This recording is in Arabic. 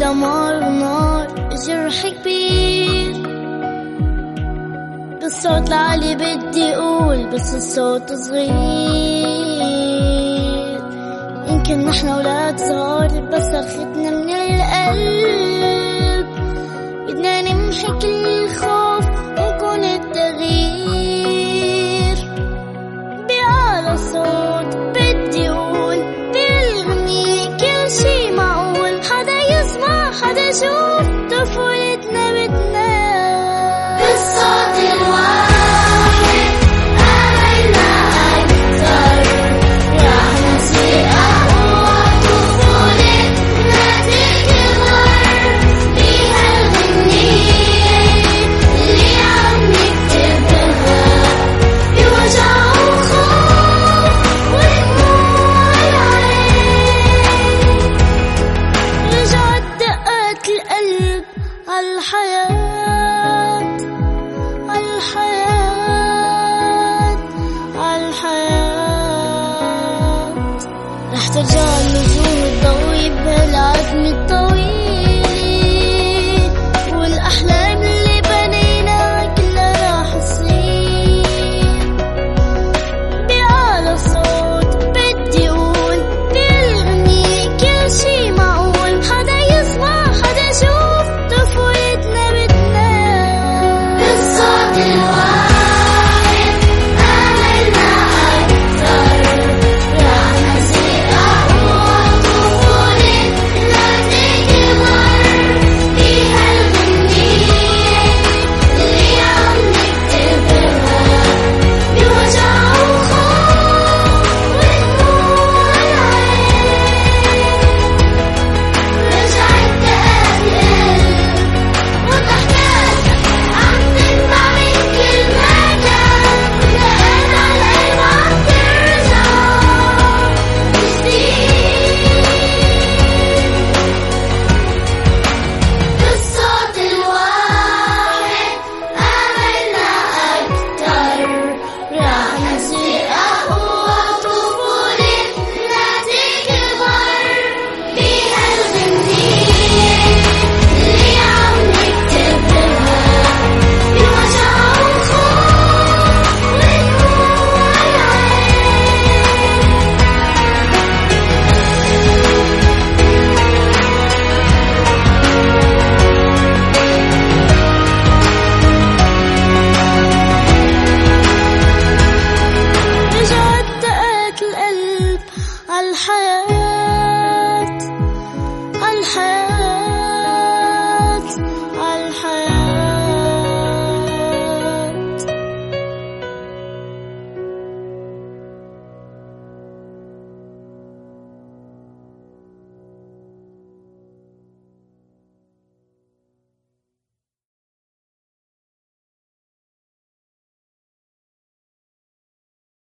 دمار نار جرح كبير بالصوت العالي بدي قول بس الصوت صغير يمكن نحن ولاد صغار بس اخذنا من القلب بدنا نمحي كل القلب عالحياة عالحياة عالحياة رح ترجع النجوم تضوي بهالعتمة الحياة.